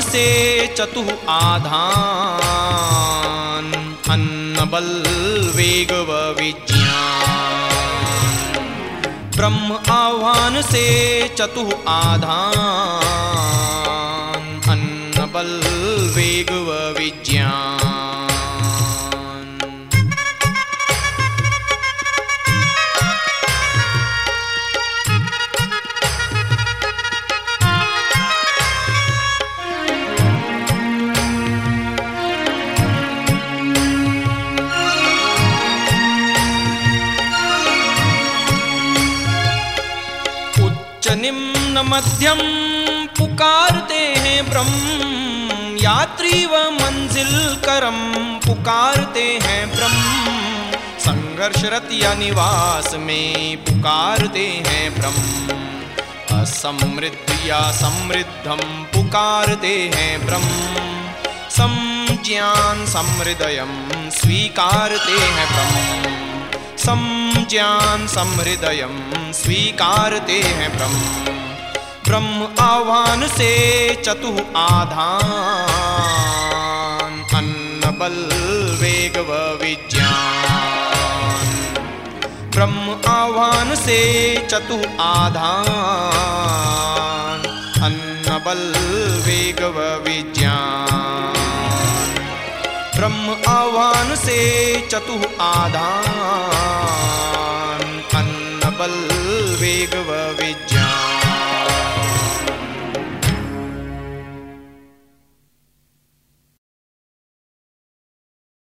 से चतु आधान। अन्न बल वेग व विज्ञान। ब्रह्म आह्वान से चतु आधान। निम्न मध्यम पुकारते हैं ब्रह्म, यात्री व मंजिल करम पुकारते हैं ब्रह्म। संघर्षरत या निवास में पुकारते हैं ब्रह्म। असमृद्ध या समृद्धम पुकारते हैं ब्रह्म। समज्ञान समृदयम स्वीकारते हैं ब्रह्म। समज्ञान समृदय स्वीकारते हैं ब्रह्म। ब्रह्म आह्वान से चतु आधान अन्न बल वेग व विज्ञान। ब्रह्म आह्वान से चतु आधान आह्वान से चतु आदान अन्न बल वेग व विज्ञान